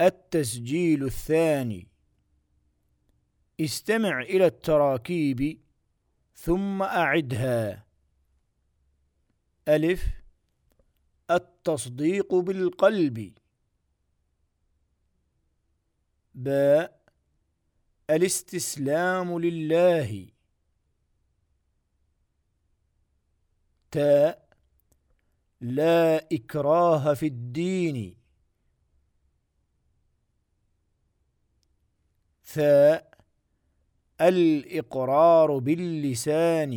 التسجيل الثاني. استمع إلى التراكيب ثم أعدها. ألف. التصديق بالقلب. باء. الاستسلام لله. تاء. لا إكراه في الدين. ثاء الإقرار باللسان.